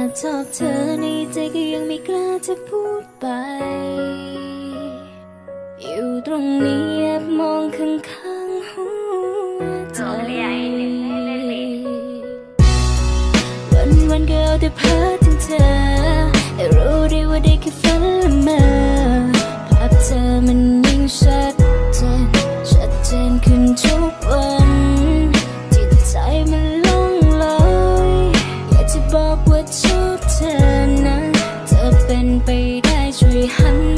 อบชอบเธอในใจก็ยังไม่กล้าจะพูดไป อยู่ตรงนี้แอบมองข้างๆหัวใจวันวันก็เอาแต่เพ้อถึงเธอแต่รู้ไดีว่าได้แค่ฝันละเมอภาพเธอมันยิ่งชัดเจนชัดเจนขึ้นทุกวันจิตใจมันล่อ เธอนะ เธอเป็นไปได้ช่วยหัน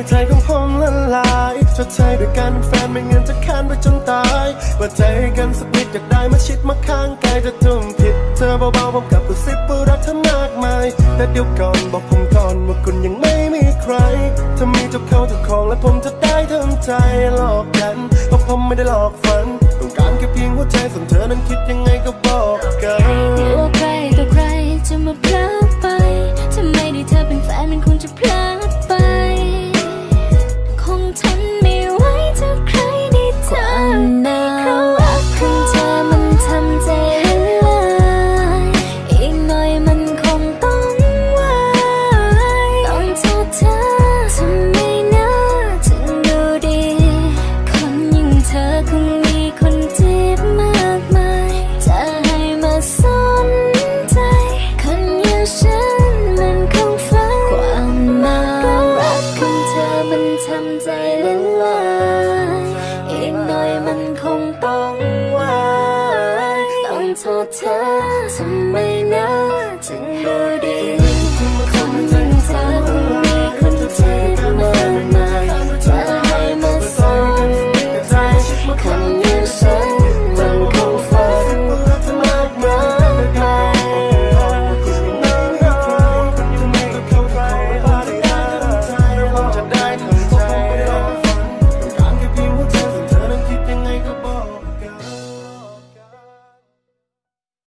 คุณมาทำใจของผมละลายชดใช้ด้วยการเป็นแฟนไม่เงั้นจะค้านไปจนตายว่าใจกันสักนิดอยากได้มาชิดมาข้างกายจะทุ่มผิดเธอเบาๆผมกลับกระซิบว่ารักเธอมากมายแต่เดี๋ยวก่อนบอกผมก่อนว่าคุณยังไม่มีใครถ้ามีเจ้าเขาเจ้าของแล้วผมจะได้ทำใจหลอกกันเพราะผมไม่ได้หลอกฝันต้องการแค่เพียงหัวใจส่วนเธอนั้นคิดยังไง มันทำใจเละลายอีกหน่อยมันคงต้องวายต้องโทษเธอทำไมนะถึงดูดี